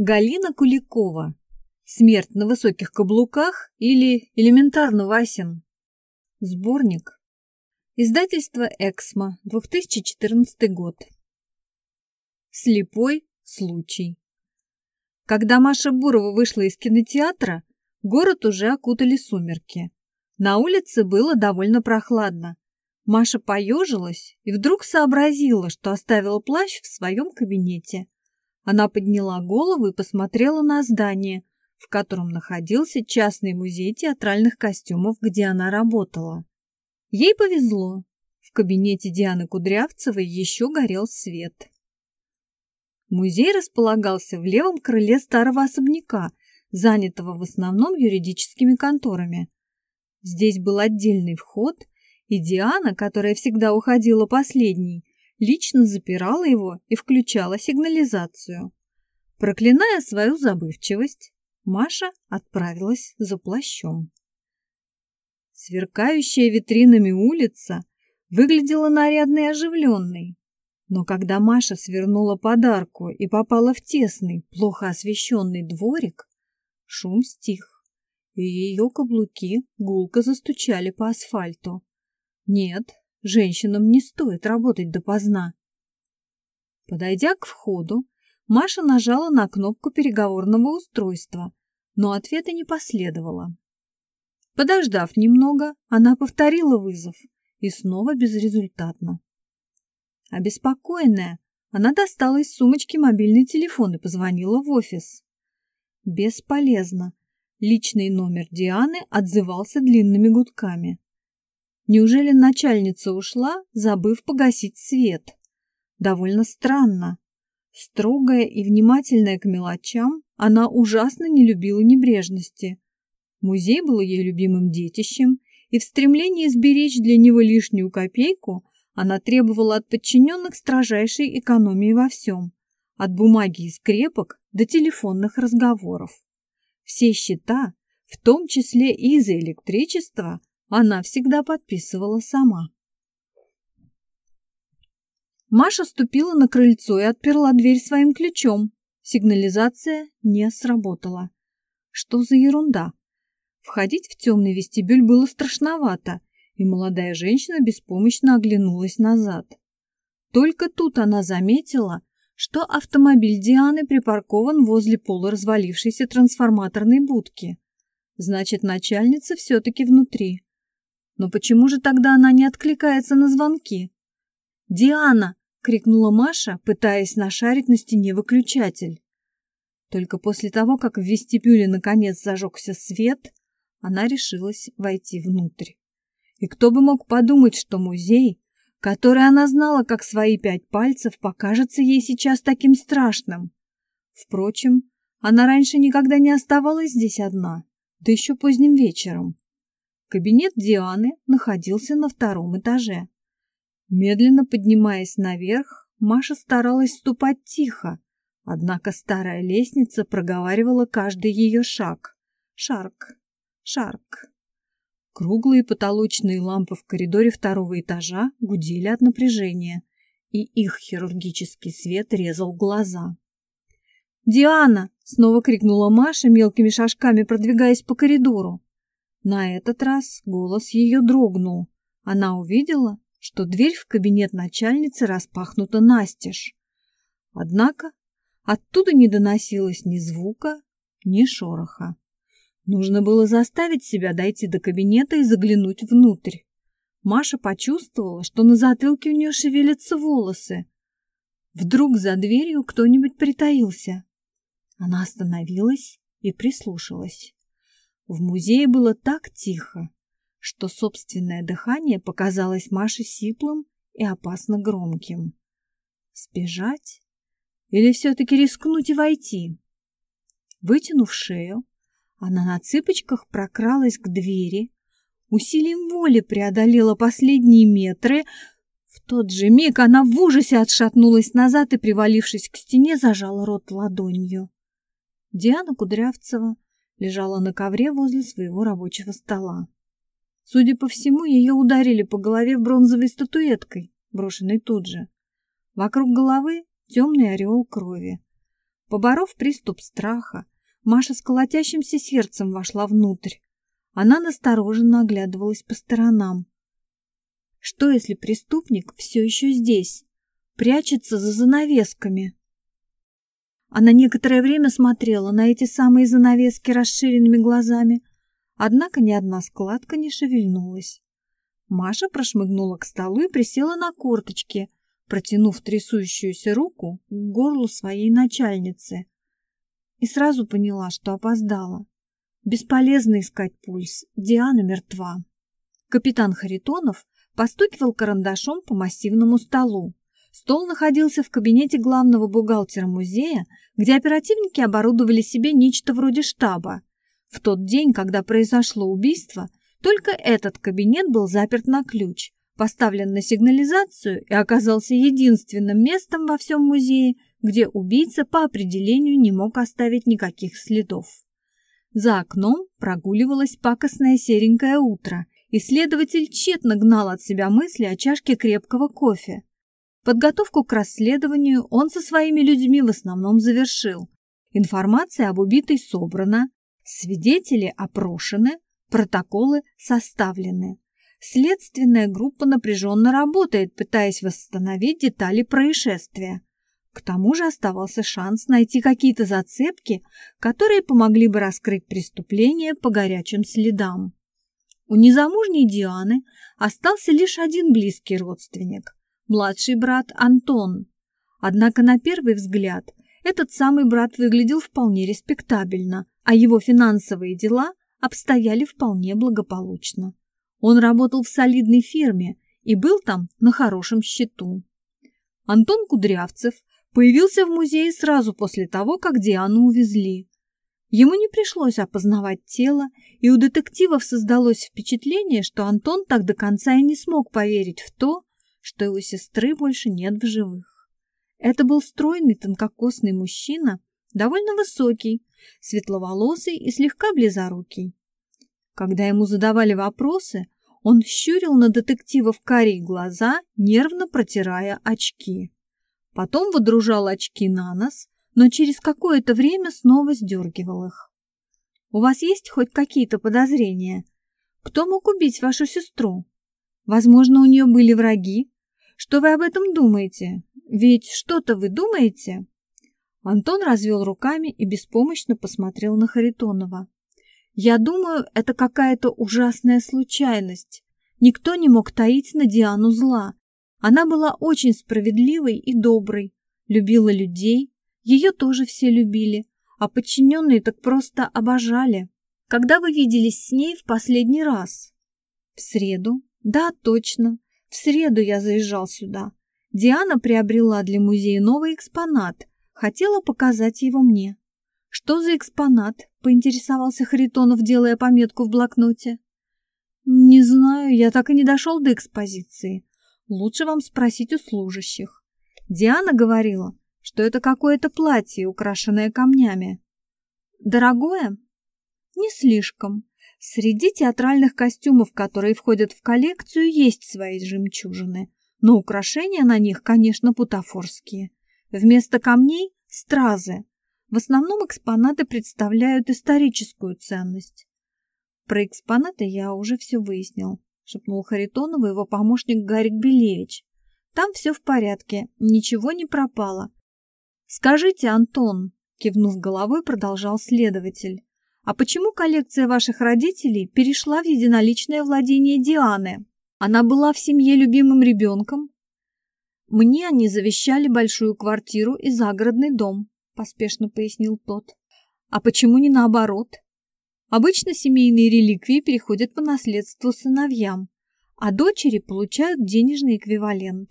Галина Куликова. Смерть на высоких каблуках или элементарно Васин. Сборник. Издательство «Эксмо», 2014 год. Слепой случай. Когда Маша Бурова вышла из кинотеатра, город уже окутали сумерки. На улице было довольно прохладно. Маша поежилась и вдруг сообразила, что оставила плащ в своем кабинете. Она подняла голову и посмотрела на здание, в котором находился частный музей театральных костюмов, где она работала. Ей повезло. В кабинете Дианы Кудрявцевой еще горел свет. Музей располагался в левом крыле старого особняка, занятого в основном юридическими конторами. Здесь был отдельный вход, и Диана, которая всегда уходила последней, лично запирала его и включала сигнализацию. Проклиная свою забывчивость, Маша отправилась за плащом. Сверкающая витринами улица выглядела нарядной и оживленной. Но когда Маша свернула подарку и попала в тесный, плохо освещенный дворик, шум стих, и ее каблуки гулко застучали по асфальту. Нет, Женщинам не стоит работать допоздна. Подойдя к входу, Маша нажала на кнопку переговорного устройства, но ответа не последовало. Подождав немного, она повторила вызов и снова безрезультатно. Обеспокоенная, она достала из сумочки мобильный телефон и позвонила в офис. Бесполезно. Личный номер Дианы отзывался длинными гудками. Неужели начальница ушла, забыв погасить свет? Довольно странно. Строгая и внимательная к мелочам, она ужасно не любила небрежности. Музей был ее любимым детищем, и в стремлении сберечь для него лишнюю копейку она требовала от подчиненных строжайшей экономии во всем, от бумаги и скрепок до телефонных разговоров. Все счета, в том числе и за электричество, она всегда подписывала сама. Маша ступила на крыльцо и отперла дверь своим ключом. Сигнализация не сработала. Что за ерунда? Входить в темный вестибюль было страшновато, и молодая женщина беспомощно оглянулась назад. Только тут она заметила, что автомобиль Дианы припаркован возле полуразвалившейся трансформаторной будки. Значит, начальница все-таки внутри. Но почему же тогда она не откликается на звонки? «Диана!» — крикнула Маша, пытаясь нашарить на стене выключатель. Только после того, как в вестибюле наконец зажегся свет, она решилась войти внутрь. И кто бы мог подумать, что музей, который она знала как свои пять пальцев, покажется ей сейчас таким страшным. Впрочем, она раньше никогда не оставалась здесь одна, да еще поздним вечером. Кабинет Дианы находился на втором этаже. Медленно поднимаясь наверх, Маша старалась ступать тихо, однако старая лестница проговаривала каждый ее шаг. Шарк, шарк. Круглые потолочные лампы в коридоре второго этажа гудели от напряжения, и их хирургический свет резал глаза. «Диана!» — снова крикнула Маша, мелкими шажками продвигаясь по коридору. На этот раз голос ее дрогнул. Она увидела, что дверь в кабинет начальницы распахнута настежь. Однако оттуда не доносилось ни звука, ни шороха. Нужно было заставить себя дойти до кабинета и заглянуть внутрь. Маша почувствовала, что на затылке у нее шевелятся волосы. Вдруг за дверью кто-нибудь притаился. Она остановилась и прислушалась. В музее было так тихо, что собственное дыхание показалось Маше сиплым и опасно громким. Сбежать? Или все-таки рискнуть и войти? Вытянув шею, она на цыпочках прокралась к двери, усилием воли преодолела последние метры. В тот же миг она в ужасе отшатнулась назад и, привалившись к стене, зажала рот ладонью. Диана Кудрявцева лежала на ковре возле своего рабочего стола. Судя по всему, ее ударили по голове бронзовой статуэткой, брошенной тут же. Вокруг головы темный ореол крови. Поборов приступ страха, Маша с колотящимся сердцем вошла внутрь. Она настороженно оглядывалась по сторонам. Что, если преступник все еще здесь, прячется за занавесками? Она некоторое время смотрела на эти самые занавески расширенными глазами, однако ни одна складка не шевельнулась. Маша прошмыгнула к столу и присела на корточки, протянув трясущуюся руку к горлу своей начальницы. И сразу поняла, что опоздала. Бесполезно искать пульс, Диана мертва. Капитан Харитонов постукивал карандашом по массивному столу. Стол находился в кабинете главного бухгалтера музея, где оперативники оборудовали себе нечто вроде штаба. В тот день, когда произошло убийство, только этот кабинет был заперт на ключ, поставлен на сигнализацию и оказался единственным местом во всем музее, где убийца по определению не мог оставить никаких следов. За окном прогуливалось пакостное серенькое утро, и следователь тщетно гнал от себя мысли о чашке крепкого кофе. Подготовку к расследованию он со своими людьми в основном завершил. Информация об убитой собрана, свидетели опрошены, протоколы составлены. Следственная группа напряженно работает, пытаясь восстановить детали происшествия. К тому же оставался шанс найти какие-то зацепки, которые помогли бы раскрыть преступление по горячим следам. У незамужней Дианы остался лишь один близкий родственник – младший брат Антон. Однако на первый взгляд этот самый брат выглядел вполне респектабельно, а его финансовые дела обстояли вполне благополучно. Он работал в солидной фирме и был там на хорошем счету. Антон Кудрявцев появился в музее сразу после того, как Диану увезли. Ему не пришлось опознавать тело, и у детективов создалось впечатление, что Антон так до конца и не смог поверить в то, что его сестры больше нет в живых. Это был стройный тонкокосный мужчина, довольно высокий, светловолосый и слегка близорукий. Когда ему задавали вопросы, он щурил на детективов карие глаза, нервно протирая очки. Потом водружал очки на нос, но через какое-то время снова сдергивал их. «У вас есть хоть какие-то подозрения? Кто мог убить вашу сестру? Возможно, у нее были враги? Что вы об этом думаете? Ведь что-то вы думаете?» Антон развел руками и беспомощно посмотрел на Харитонова. Я думаю, это какая-то ужасная случайность. Никто не мог таить на Диану зла. Она была очень справедливой и доброй, любила людей, ее тоже все любили, а подчиненные так просто обожали. Когда вы виделись с ней в последний раз? В среду. Да, точно. В среду я заезжал сюда. Диана приобрела для музея новый экспонат, хотела показать его мне. «Что за экспонат?» — поинтересовался Харитонов, делая пометку в блокноте. «Не знаю, я так и не дошел до экспозиции. Лучше вам спросить у служащих. Диана говорила, что это какое-то платье, украшенное камнями. Дорогое? Не слишком. Среди театральных костюмов, которые входят в коллекцию, есть свои жемчужины, но украшения на них, конечно, бутафорские. Вместо камней – стразы, в основном экспонаты представляют историческую ценность. Про экспонаты я уже все выяснил, шепнул Харитонов его помощник Гарик Белевич. Там все в порядке, ничего не пропало. Скажите, Антон, кивнув головой, продолжал следователь, а почему коллекция ваших родителей перешла в единоличное владение Дианы? Она была в семье любимым ребенком? Мне они завещали большую квартиру и загородный дом, поспешно пояснил тот. А почему не наоборот? Обычно семейные реликвии переходят по наследству сыновьям, а дочери получают денежный эквивалент.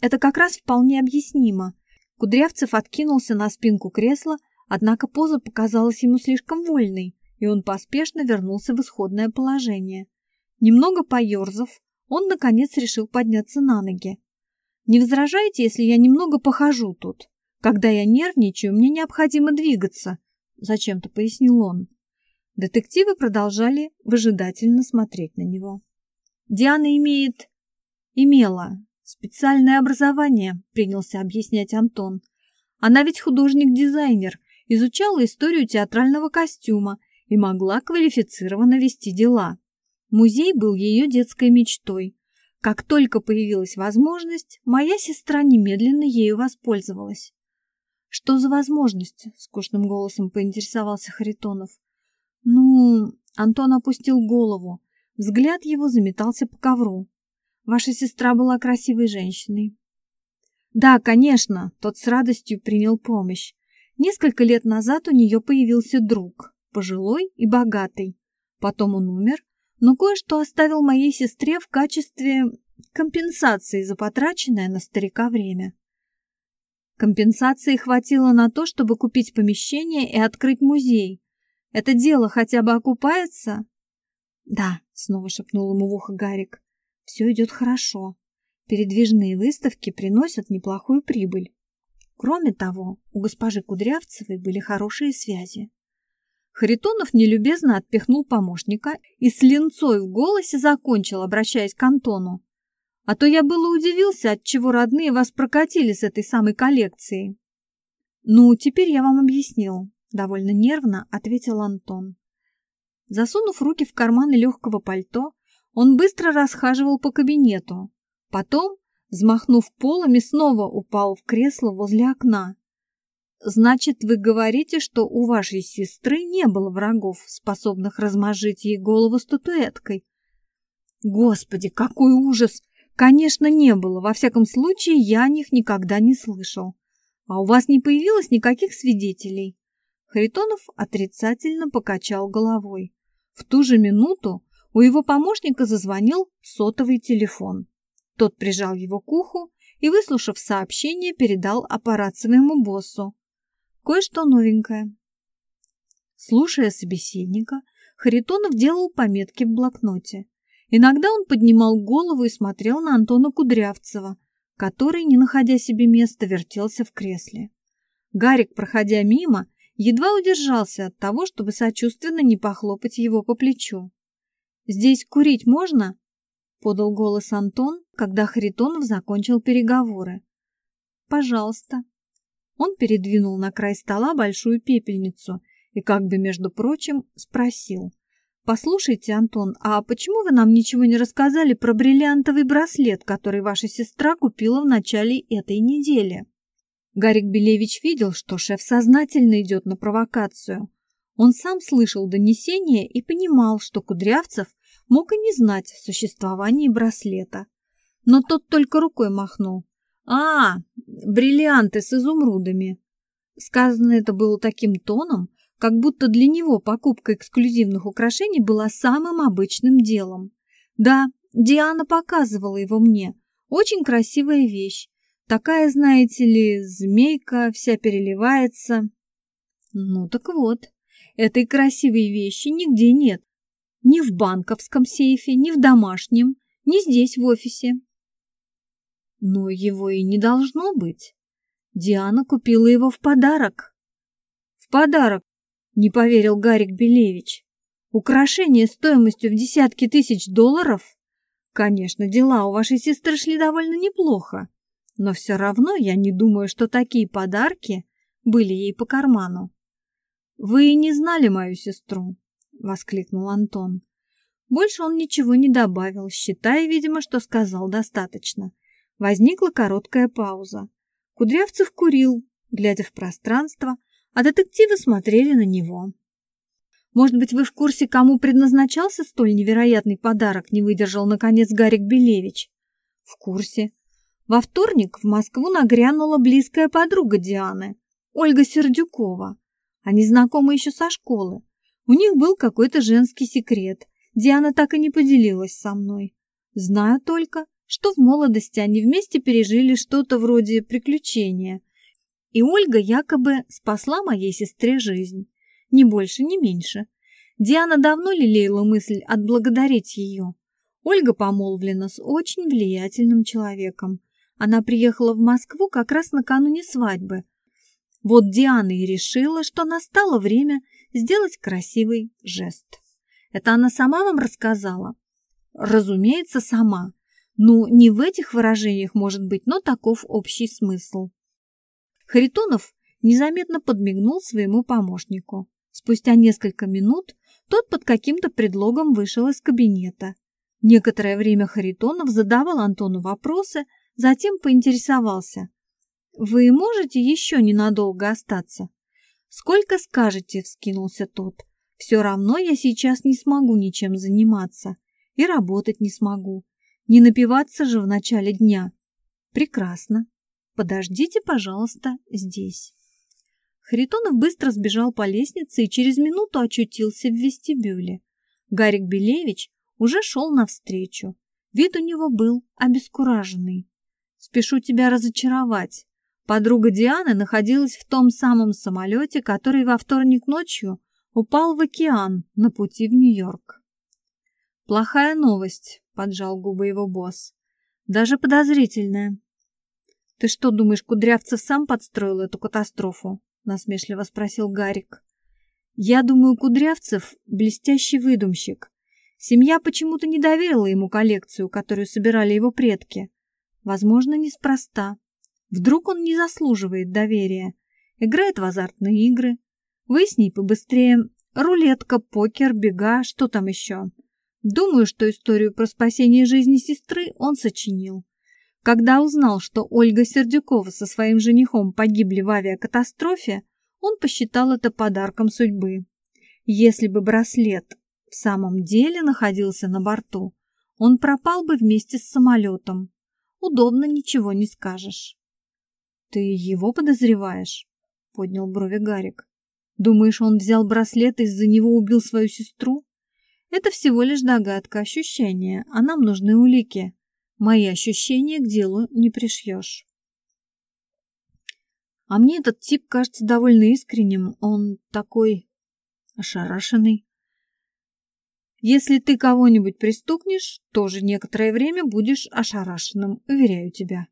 Это как раз вполне объяснимо. Кудрявцев откинулся на спинку кресла, однако поза показалась ему слишком вольной, и он поспешно вернулся в исходное положение. Немного поерзав, он, наконец, решил подняться на ноги. «Не возражаете, если я немного похожу тут?» Когда я нервничаю, мне необходимо двигаться, зачем-то пояснил он. Детективы продолжали выжидательно смотреть на него. Диана имеет... имела специальное образование, принялся объяснять Антон. Она ведь художник-дизайнер, изучала историю театрального костюма и могла квалифицированно вести дела. Музей был ее детской мечтой. Как только появилась возможность, моя сестра немедленно ею воспользовалась. «Что за возможность?» — скучным голосом поинтересовался Харитонов. «Ну...» — Антон опустил голову. Взгляд его заметался по ковру. «Ваша сестра была красивой женщиной». «Да, конечно», — тот с радостью принял помощь. Несколько лет назад у нее появился друг, пожилой и богатый. Потом он умер, но кое-что оставил моей сестре в качестве компенсации за потраченное на старика время. Компенсации хватило на то, чтобы купить помещение и открыть музей. Это дело хотя бы окупается? Да, снова шепнул ему в ухо Гарик. Все идет хорошо. Передвижные выставки приносят неплохую прибыль. Кроме того, у госпожи Кудрявцевой были хорошие связи. Харитонов нелюбезно отпихнул помощника и с линцой в голосе закончил, обращаясь к Антону. А то я было удивился, отчего родные вас прокатили с этой самой коллекцией. Ну, теперь я вам объяснил, довольно нервно ответил Антон. Засунув руки в карманы легкого пальто, он быстро расхаживал по кабинету. Потом, взмахнув полами, снова упал в кресло возле окна. «Значит, вы говорите, что у вашей сестры не было врагов, способных размажить ей голову статуэткой?» «Господи, какой ужас! Конечно, не было. Во всяком случае, я о них никогда не слышал. А у вас не появилось никаких свидетелей? Харитонов отрицательно покачал головой. В ту же минуту у его помощника зазвонил сотовый телефон. Тот прижал его к уху и, выслушав сообщение, передал аппарат своему боссу. Кое-что новенькое. Слушая собеседника, Харитонов делал пометки в блокноте. Иногда он поднимал голову и смотрел на Антона Кудрявцева, который, не находя себе места, вертелся в кресле. Гарик, проходя мимо, едва удержался от того, чтобы сочувственно не похлопать его по плечу. «Здесь курить можно?» — подал голос Антон, когда Харитонов закончил переговоры. «Пожалуйста». Он передвинул на край стола большую пепельницу и, как бы между прочим, спросил — «Послушайте, Антон, а почему вы нам ничего не рассказали про бриллиантовый браслет, который ваша сестра купила в начале этой недели?» Гарик Белевич видел, что шеф сознательно идет на провокацию. Он сам слышал донесение и понимал, что Кудрявцев мог и не знать о существовании браслета. Но тот только рукой махнул. «А, бриллианты с изумрудами!» Сказано это было таким тоном, как будто для него покупка эксклюзивных украшений была самым обычным делом. Да, Диана показывала его мне. Очень красивая вещь. Такая, знаете ли, змейка вся переливается. Ну так вот, этой красивой вещи нигде нет. Ни в банковском сейфе, ни в домашнем, ни здесь в офисе. Но его и не должно быть. Диана купила его в подарок. В подарок не поверил Гарик Белевич. Украшение стоимостью в десятки тысяч долларов? Конечно, дела у вашей сестры шли довольно неплохо, но все равно я не думаю, что такие подарки были ей по карману. «Вы не знали мою сестру?» — воскликнул Антон. Больше он ничего не добавил, считая, видимо, что сказал достаточно. Возникла короткая пауза. Кудрявцев курил, глядя в пространство, а детективы смотрели на него. «Может быть, вы в курсе, кому предназначался столь невероятный подарок?» не выдержал, наконец, Гарик Белевич. «В курсе. Во вторник в Москву нагрянула близкая подруга Дианы, Ольга Сердюкова. Они знакомы еще со школы. У них был какой-то женский секрет. Диана так и не поделилась со мной. Знаю только, что в молодости они вместе пережили что-то вроде приключения – и Ольга якобы спасла моей сестре жизнь. Ни больше, ни меньше. Диана давно лелеяла мысль отблагодарить ее. Ольга помолвлена с очень влиятельным человеком. Она приехала в Москву как раз накануне свадьбы. Вот Диана и решила, что настало время сделать красивый жест. Это она сама вам рассказала? Разумеется, сама. Ну, не в этих выражениях может быть, но таков общий смысл. Харитонов незаметно подмигнул своему помощнику. Спустя несколько минут тот под каким-то предлогом вышел из кабинета. Некоторое время Харитонов задавал Антону вопросы, затем поинтересовался. «Вы можете еще ненадолго остаться?» «Сколько скажете?» — вскинулся тот. «Все равно я сейчас не смогу ничем заниматься и работать не смогу. Не напиваться же в начале дня». «Прекрасно. Подождите, пожалуйста, здесь». Харитонов быстро сбежал по лестнице и через минуту очутился в вестибюле. Гарик Белевич уже шел навстречу. Вид у него был обескураженный. «Спешу тебя разочаровать. Подруга Дианы находилась в том самом самолете, который во вторник ночью упал в океан на пути в Нью-Йорк». «Плохая новость», — поджал губы его босс. «Даже подозрительная». «Ты что, думаешь, Кудрявцев сам подстроил эту катастрофу?» — насмешливо спросил Гарик. «Я думаю, Кудрявцев — блестящий выдумщик. Семья почему-то не доверила ему коллекцию, которую собирали его предки. Возможно, неспроста. Вдруг он не заслуживает доверия. Играет в азартные игры. Выясни побыстрее. Рулетка, покер, бега, что там еще. Думаю, что историю про спасение жизни сестры он сочинил. Когда узнал, что Ольга Сердюкова со своим женихом погибли в авиакатастрофе, он посчитал это подарком судьбы. Если бы браслет в самом деле находился на борту, он пропал бы вместе с самолетом. Удобно ничего не скажешь. «Ты его подозреваешь?» — поднял брови Гарик. «Думаешь, он взял браслет и из-за него убил свою сестру? Это всего лишь догадка, ощущение, а нам нужны улики. Мои ощущения к делу не пришьешь. А мне этот тип кажется довольно искренним. Он такой ошарашенный. Если ты кого-нибудь пристукнешь, тоже некоторое время будешь ошарашенным, уверяю тебя.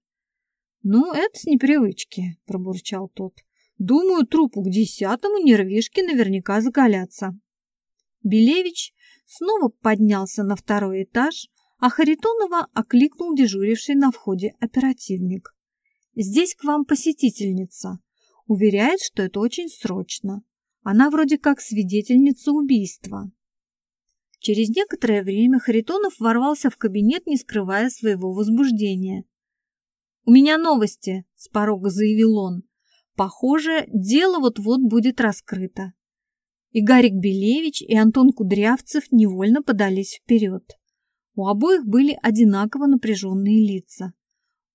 Ну, это с непривычки, пробурчал тот. Думаю, трупу к десятому нервишки наверняка закалятся. Белевич снова поднялся на второй этаж, а Харитонова окликнул дежуривший на входе оперативник. «Здесь к вам посетительница. Уверяет, что это очень срочно. Она вроде как свидетельница убийства». Через некоторое время Харитонов ворвался в кабинет, не скрывая своего возбуждения. «У меня новости», — с порога заявил он. «Похоже, дело вот-вот будет раскрыто». И Гарик Белевич, и Антон Кудрявцев невольно подались вперед. У обоих были одинаково напряженные лица.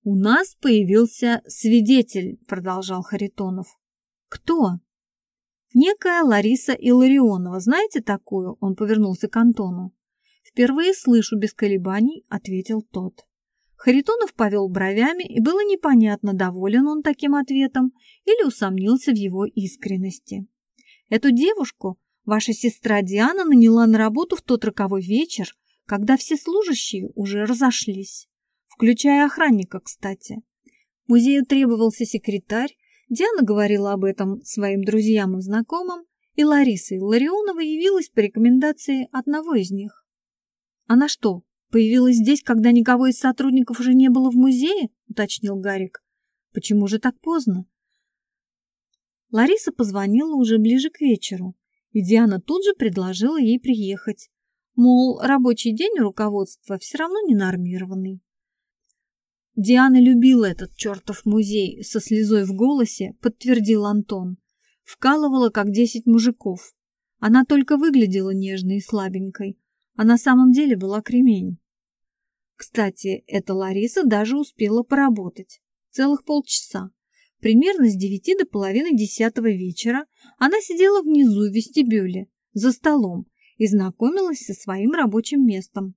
«У нас появился свидетель», — продолжал Харитонов. «Кто?» «Некая Лариса Илларионова. Знаете такую?» Он повернулся к Антону. «Впервые слышу без колебаний», — ответил тот. Харитонов повел бровями, и было непонятно, доволен он таким ответом или усомнился в его искренности. «Эту девушку ваша сестра Диана наняла на работу в тот роковой вечер, когда все служащие уже разошлись, включая охранника, кстати. Музею требовался секретарь, Диана говорила об этом своим друзьям и знакомым, и Лариса Илларионова явилась по рекомендации одного из них. «Она что, появилась здесь, когда никого из сотрудников уже не было в музее?» — уточнил Гарик. «Почему же так поздно?» Лариса позвонила уже ближе к вечеру, и Диана тут же предложила ей приехать. Мол, рабочий день у руководства все равно не нормированный. Диана любила этот чертов музей, со слезой в голосе подтвердил Антон. Вкалывала, как десять мужиков. Она только выглядела нежной и слабенькой, а на самом деле была кремень. Кстати, эта Лариса даже успела поработать. Целых полчаса. Примерно с девяти до половины десятого вечера она сидела внизу в вестибюле, за столом, и знакомилась со своим рабочим местом.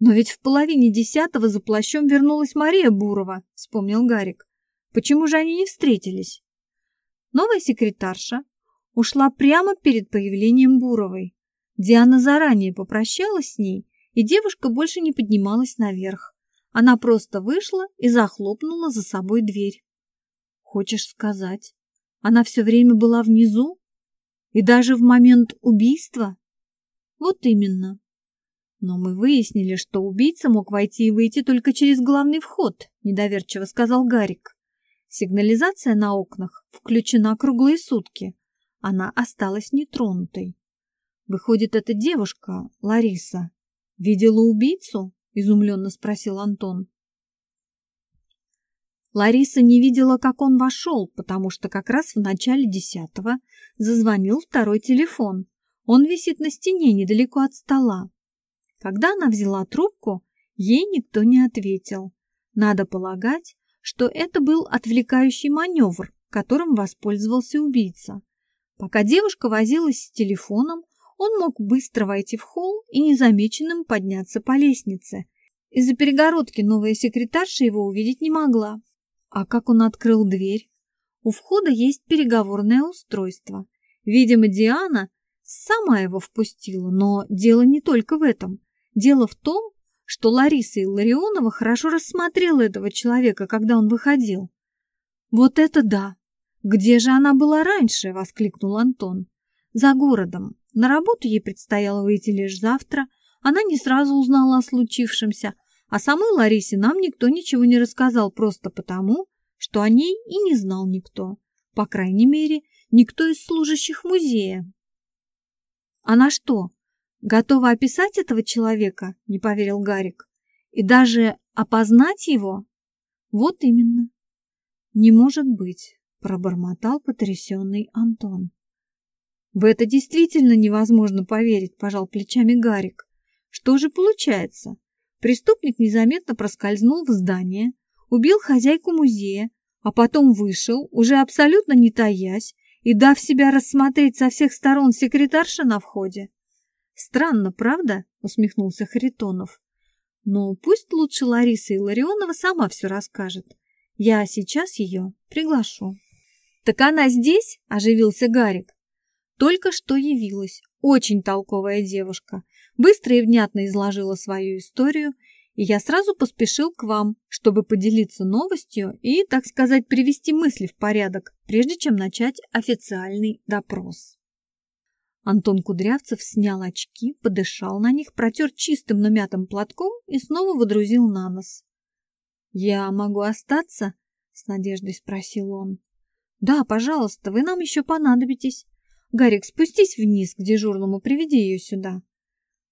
«Но ведь в половине десятого за плащом вернулась Мария Бурова», — вспомнил Гарик. «Почему же они не встретились?» Новая секретарша ушла прямо перед появлением Буровой. Диана заранее попрощалась с ней, и девушка больше не поднималась наверх. Она просто вышла и захлопнула за собой дверь. «Хочешь сказать, она все время была внизу? И даже в момент убийства?» Вот именно. Но мы выяснили, что убийца мог войти и выйти только через главный вход, недоверчиво сказал Гарик. Сигнализация на окнах включена круглые сутки. Она осталась нетронутой. Выходит, эта девушка, Лариса, видела убийцу? Изумленно спросил Антон. Лариса не видела, как он вошел, потому что как раз в начале десятого зазвонил второй телефон. Он висит на стене недалеко от стола. Когда она взяла трубку, ей никто не ответил. Надо полагать, что это был отвлекающий маневр, которым воспользовался убийца. Пока девушка возилась с телефоном, он мог быстро войти в холл и незамеченным подняться по лестнице. Из-за перегородки новая секретарша его увидеть не могла. А как он открыл дверь? У входа есть переговорное устройство. Видимо, Диана сама его впустила, но дело не только в этом. Дело в том, что Лариса Илларионова хорошо рассмотрела этого человека, когда он выходил. «Вот это да! Где же она была раньше?» — воскликнул Антон. «За городом. На работу ей предстояло выйти лишь завтра. Она не сразу узнала о случившемся, а самой Ларисе нам никто ничего не рассказал просто потому, что о ней и не знал никто. По крайней мере, никто из служащих музея. Она что, готова описать этого человека? Не поверил Гарик. И даже опознать его? Вот именно. Не может быть, пробормотал потрясенный Антон. В это действительно невозможно поверить, пожал плечами Гарик. Что же получается? Преступник незаметно проскользнул в здание, убил хозяйку музея, а потом вышел, уже абсолютно не таясь, и дав себя рассмотреть со всех сторон секретарша на входе. «Странно, правда?» — усмехнулся Харитонов. «Но пусть лучше Лариса Илларионова сама все расскажет. Я сейчас ее приглашу». «Так она здесь?» — оживился Гарик. «Только что явилась. Очень толковая девушка быстро и внятно изложила свою историю, и я сразу поспешил к вам, чтобы поделиться новостью и, так сказать, привести мысли в порядок, прежде чем начать официальный допрос. Антон Кудрявцев снял очки, подышал на них, протер чистым, но мятым платком и снова водрузил на нос. «Я могу остаться?» — с надеждой спросил он. «Да, пожалуйста, вы нам еще понадобитесь. Гарик, спустись вниз к дежурному, приведи ее сюда».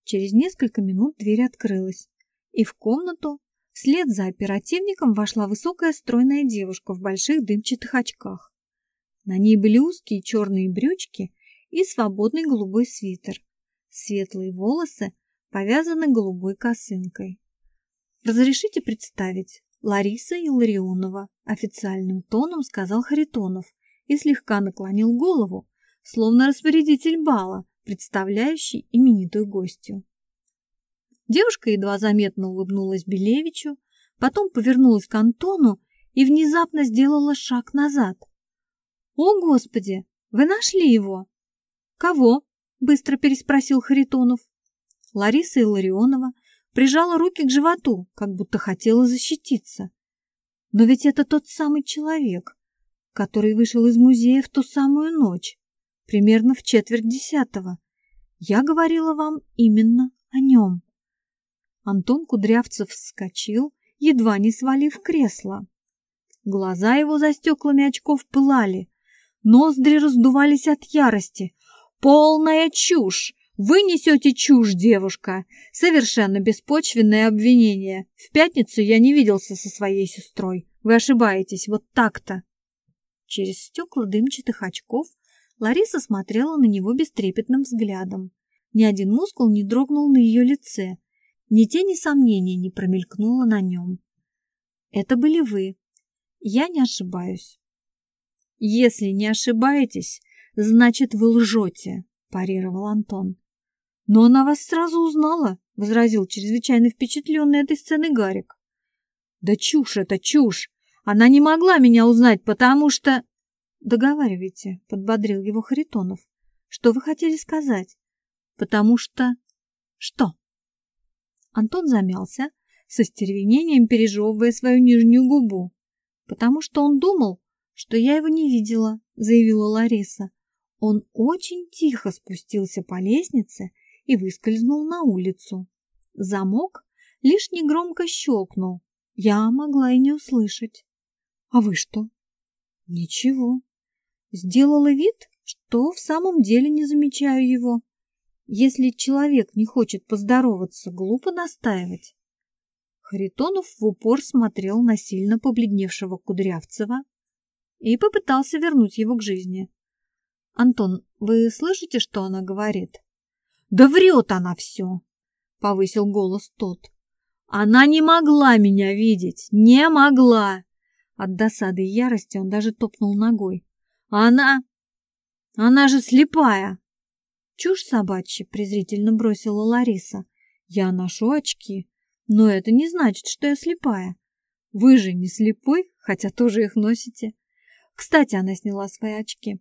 Через несколько минут дверь открылась, и в комнату вслед за оперативником вошла высокая стройная девушка в больших дымчатых очках. На ней были узкие черные брючки и свободный голубой свитер. Светлые волосы повязаны голубой косынкой. «Разрешите представить?» Лариса Илларионова официальным тоном сказал Харитонов и слегка наклонил голову, словно распорядитель бала, представляющий именитую гостью. Девушка едва заметно улыбнулась Белевичу, потом повернулась к Антону и внезапно сделала шаг назад. «О, Господи! Вы нашли его?» «Кого?» — быстро переспросил Харитонов. Лариса Илларионова прижала руки к животу, как будто хотела защититься. Но ведь это тот самый человек, который вышел из музея в ту самую ночь примерно в четверть десятого. Я говорила вам именно о нем. Антон Кудрявцев вскочил, едва не свалив кресло. Глаза его за стеклами очков пылали, ноздри раздувались от ярости. «Полная чушь! Вы несете чушь, девушка! Совершенно беспочвенное обвинение. В пятницу я не виделся со своей сестрой. Вы ошибаетесь, вот так-то!» Через стекла дымчатых очков Лариса смотрела на него бестрепетным взглядом. Ни один мускул не дрогнул на ее лице, ни тени сомнения не промелькнуло на нем. «Это были вы. Я не ошибаюсь». «Если не ошибаетесь, значит, вы лжете», – парировал Антон. «Но она вас сразу узнала», – возразил чрезвычайно впечатленный этой сценой Гарик. «Да чушь это, чушь! Она не могла меня узнать, потому что...» Договаривайте, подбодрил его Харитонов. Что вы хотели сказать? Потому что... Что? Антон замялся, со стервенением пережевывая свою нижнюю губу. Потому что он думал, что я его не видела, заявила Лариса. Он очень тихо спустился по лестнице и выскользнул на улицу. Замок лишь негромко щелкнул. Я могла и не услышать. А вы что, Ничего. Сделала вид, что в самом деле не замечаю его. Если человек не хочет поздороваться, глупо настаивать. Харитонов в упор смотрел на сильно побледневшего Кудрявцева и попытался вернуть его к жизни. «Антон, вы слышите, что она говорит?» «Да врет она все!» — повысил голос тот. «Она не могла меня видеть! Не могла!» От досады и ярости он даже топнул ногой. «Она... она же слепая!» «Чушь собачья!» — презрительно бросила Лариса. «Я ношу очки, но это не значит, что я слепая. Вы же не слепой, хотя тоже их носите. Кстати, она сняла свои очки.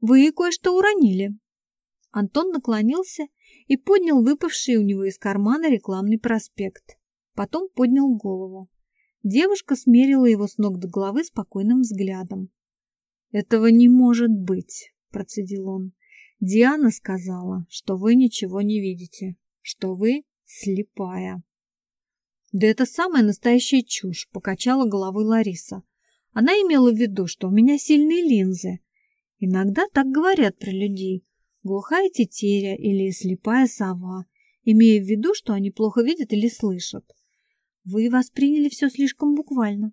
Вы кое-что уронили». Антон наклонился и поднял выпавший у него из кармана рекламный проспект. Потом поднял голову. Девушка смерила его с ног до головы спокойным взглядом. «Этого не может быть», — процедил он. «Диана сказала, что вы ничего не видите, что вы слепая». «Да это самая настоящая чушь», — покачала головой Лариса. Она имела в виду, что у меня сильные линзы. Иногда так говорят про людей. Глухая тетеря или слепая сова, имея в виду, что они плохо видят или слышат. Вы восприняли все слишком буквально.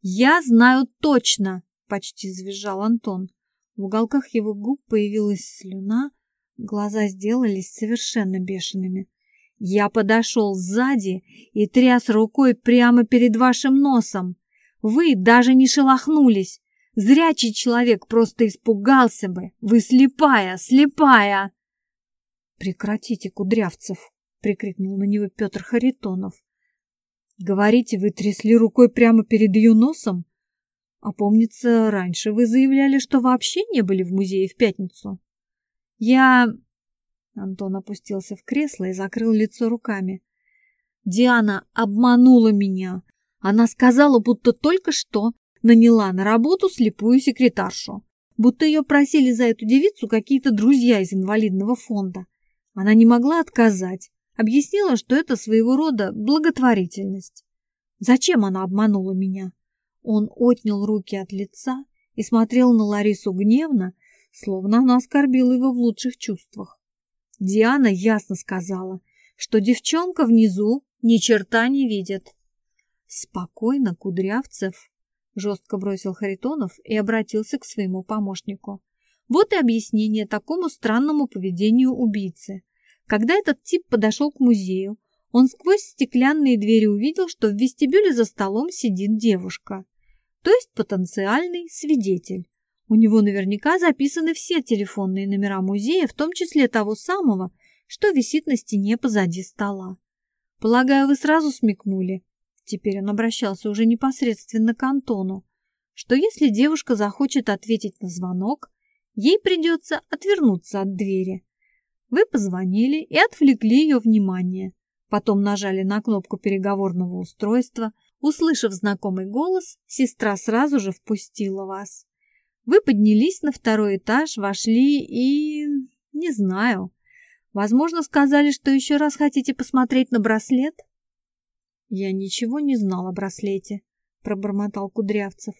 «Я знаю точно!» — почти завизжал Антон. В уголках его губ появилась слюна, глаза сделались совершенно бешеными. Я подошел сзади и тряс рукой прямо перед вашим носом. Вы даже не шелохнулись. Зрячий человек просто испугался бы. Вы слепая, слепая!» «Прекратите, Кудрявцев!» — прикрикнул на него Петр Харитонов. «Говорите, вы трясли рукой прямо перед ее носом? А помнится, раньше вы заявляли, что вообще не были в музее в пятницу?» «Я...» Антон опустился в кресло и закрыл лицо руками. Диана обманула меня. Она сказала, будто только что наняла на работу слепую секретаршу, будто ее просили за эту девицу какие-то друзья из инвалидного фонда. Она не могла отказать, объяснила, что это своего рода благотворительность. Зачем она обманула меня? Он отнял руки от лица и смотрел на Ларису гневно, словно она оскорбила его в лучших чувствах. Диана ясно сказала, что девчонка внизу ни черта не видит. Спокойно, Кудрявцев, жестко бросил Харитонов и обратился к своему помощнику. Вот и объяснение такому странному поведению убийцы. Когда этот тип подошел к музею, он сквозь стеклянные двери увидел, что в вестибюле за столом сидит девушка, то есть потенциальный свидетель. У него наверняка записаны все телефонные номера музея, в том числе того самого, что висит на стене позади стола. Полагаю, вы сразу смекнули. Теперь он обращался уже непосредственно к Антону, что если девушка захочет ответить на звонок, ей придется отвернуться от двери. Вы позвонили и отвлекли ее внимание. Потом нажали на кнопку переговорного устройства. Услышав знакомый голос, сестра сразу же впустила вас. Вы поднялись на второй этаж, вошли и... не знаю. Возможно, сказали, что еще раз хотите посмотреть на браслет? Я ничего не знал о браслете, пробормотал Кудрявцев.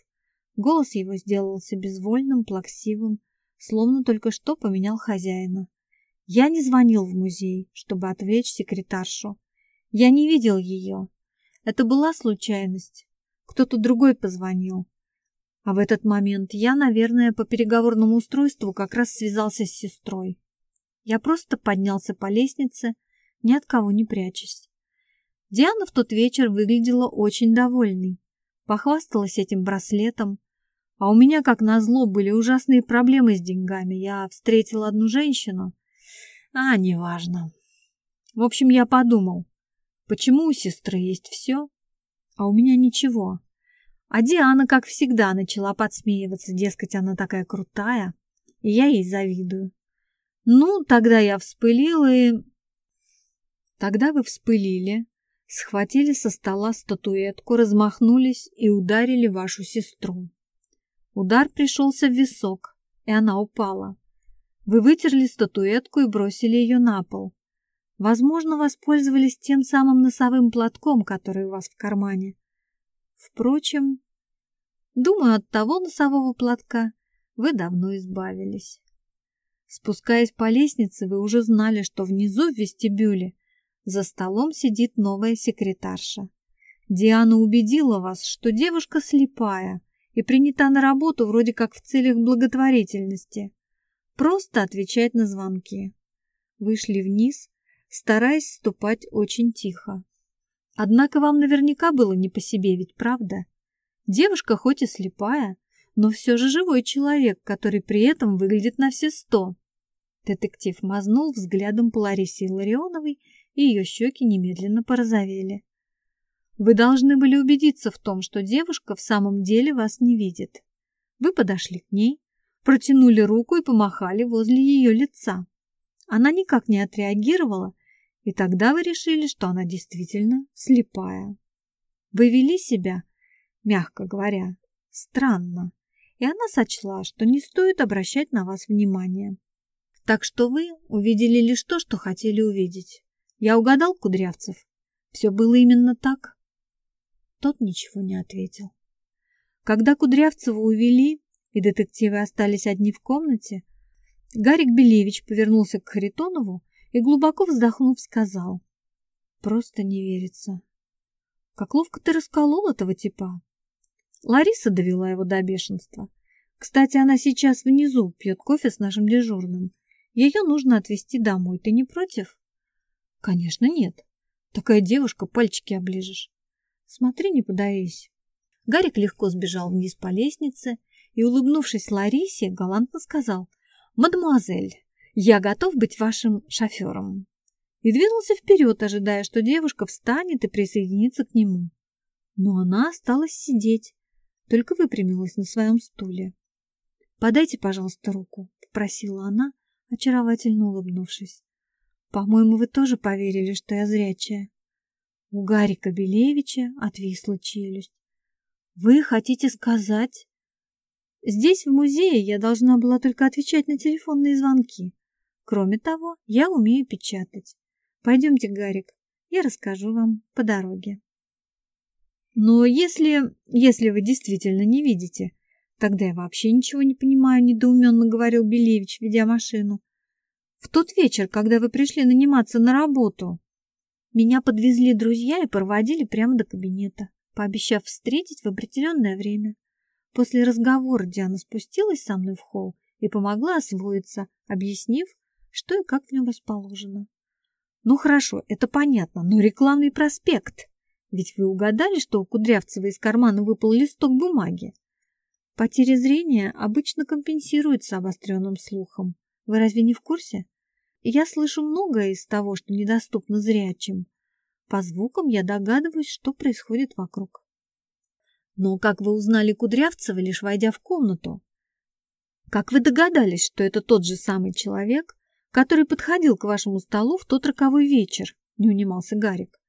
Голос его сделался безвольным, плаксивым, словно только что поменял хозяина. Я не звонил в музей, чтобы отвлечь секретаршу. Я не видел ее. Это была случайность. Кто-то другой позвонил. А в этот момент я, наверное, по переговорному устройству как раз связался с сестрой. Я просто поднялся по лестнице, ни от кого не прячась. Диана в тот вечер выглядела очень довольной. Похвасталась этим браслетом. А у меня, как назло, были ужасные проблемы с деньгами. Я встретила одну женщину. А, неважно. В общем, я подумал, почему у сестры есть все, а у меня ничего. А Диана, как всегда, начала подсмеиваться, дескать, она такая крутая, и я ей завидую. Ну, тогда я вспылил и... Тогда вы вспылили, схватили со стола статуэтку, размахнулись и ударили вашу сестру. Удар пришелся в висок, и она упала. Вы вытерли статуэтку и бросили ее на пол. Возможно, воспользовались тем самым носовым платком, который у вас в кармане. Впрочем, Думаю, от того носового платка вы давно избавились. Спускаясь по лестнице, вы уже знали, что внизу в вестибюле за столом сидит новая секретарша. Диана убедила вас, что девушка слепая и принята на работу вроде как в целях благотворительности. Просто отвечать на звонки. Вышли вниз, стараясь ступать очень тихо. Однако вам наверняка было не по себе, ведь правда? Девушка хоть и слепая, но все же живой человек, который при этом выглядит на все сто. Детектив мазнул взглядом по Ларисе Илларионовой, и ее щеки немедленно порозовели. Вы должны были убедиться в том, что девушка в самом деле вас не видит. Вы подошли к ней, протянули руку и помахали возле ее лица. Она никак не отреагировала, и тогда вы решили, что она действительно слепая. Вы вели себя, мягко говоря, странно, и она сочла, что не стоит обращать на вас внимания. Так что вы увидели лишь то, что хотели увидеть. Я угадал, Кудрявцев? Все было именно так? Тот ничего не ответил. Когда Кудрявцева увели, и детективы остались одни в комнате, Гарик Белевич повернулся к Харитонову и, глубоко вздохнув, сказал. Просто не верится. Как ловко ты расколол этого типа. Лариса довела его до бешенства. Кстати, она сейчас внизу пьет кофе с нашим дежурным. Ее нужно отвезти домой. Ты не против? Конечно, нет. Такая девушка, пальчики оближешь. Смотри, не подавись. Гарик легко сбежал вниз по лестнице и, улыбнувшись Ларисе, галантно сказал, «Мадемуазель, я готов быть вашим шофером». И двинулся вперед, ожидая, что девушка встанет и присоединится к нему. Но она осталась сидеть, только выпрямилась на своем стуле. «Подайте, пожалуйста, руку», — попросила она, очаровательно улыбнувшись. «По-моему, вы тоже поверили, что я зрячая». У Гарика Белевича отвисла челюсть. «Вы хотите сказать...» «Здесь, в музее, я должна была только отвечать на телефонные звонки. Кроме того, я умею печатать. Пойдемте, Гарик, я расскажу вам по дороге». «Но если... если вы действительно не видите, тогда я вообще ничего не понимаю», — недоуменно говорил Белевич, ведя машину. «В тот вечер, когда вы пришли наниматься на работу, меня подвезли друзья и проводили прямо до кабинета, пообещав встретить в определенное время. После разговора Диана спустилась со мной в холл и помогла освоиться, объяснив, что и как в нем расположено. Ну хорошо, это понятно, но рекламный проспект. Ведь вы угадали, что у Кудрявцева из кармана выпал листок бумаги. Потеря зрения обычно компенсируется обостренным слухом. Вы разве не в курсе? Я слышу многое из того, что недоступно зрячим. По звукам я догадываюсь, что происходит вокруг. Но как вы узнали Кудрявцева, лишь войдя в комнату? Как вы догадались, что это тот же самый человек, который подходил к вашему столу в тот роковой вечер? Не унимался Гарик.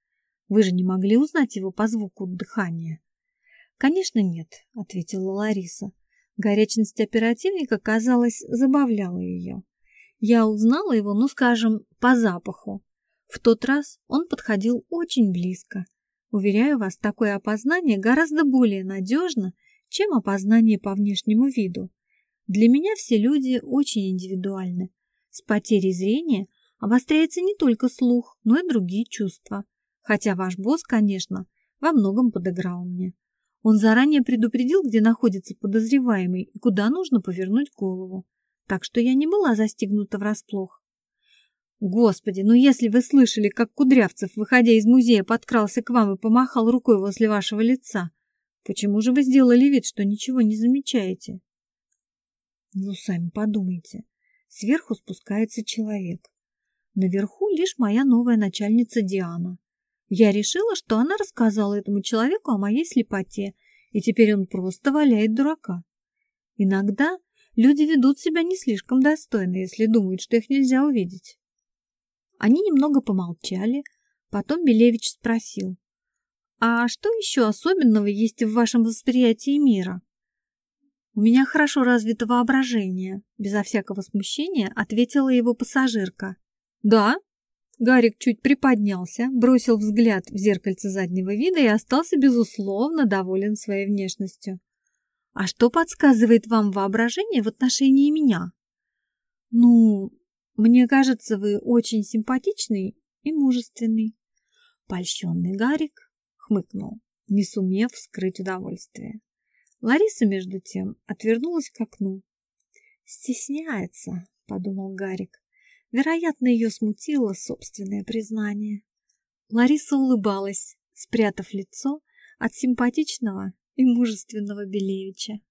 Вы же не могли узнать его по звуку дыхания? Конечно, нет, ответила Лариса. Горячность оперативника, казалось, забавляла ее. Я узнала его, ну, скажем, по запаху. В тот раз он подходил очень близко. Уверяю вас, такое опознание гораздо более надежно, чем опознание по внешнему виду. Для меня все люди очень индивидуальны. С потерей зрения обостряется не только слух, но и другие чувства. Хотя ваш босс, конечно, во многом подыграл мне. Он заранее предупредил, где находится подозреваемый и куда нужно повернуть голову так что я не была застигнута врасплох. Господи, ну если вы слышали, как Кудрявцев, выходя из музея, подкрался к вам и помахал рукой возле вашего лица, почему же вы сделали вид, что ничего не замечаете? Ну, сами подумайте. Сверху спускается человек. Наверху лишь моя новая начальница Диана. Я решила, что она рассказала этому человеку о моей слепоте, и теперь он просто валяет дурака. Иногда Люди ведут себя не слишком достойно, если думают, что их нельзя увидеть. Они немного помолчали, потом Белевич спросил. «А что еще особенного есть в вашем восприятии мира?» «У меня хорошо развито воображение», — безо всякого смущения ответила его пассажирка. «Да?» Гарик чуть приподнялся, бросил взгляд в зеркальце заднего вида и остался, безусловно, доволен своей внешностью. А что подсказывает вам воображение в отношении меня? Ну, мне кажется, вы очень симпатичный и мужественный. Польщенный Гарик хмыкнул, не сумев скрыть удовольствие. Лариса, между тем, отвернулась к окну. «Стесняется», — подумал Гарик. Вероятно, ее смутило собственное признание. Лариса улыбалась, спрятав лицо от симпатичного и мужественного Белевича.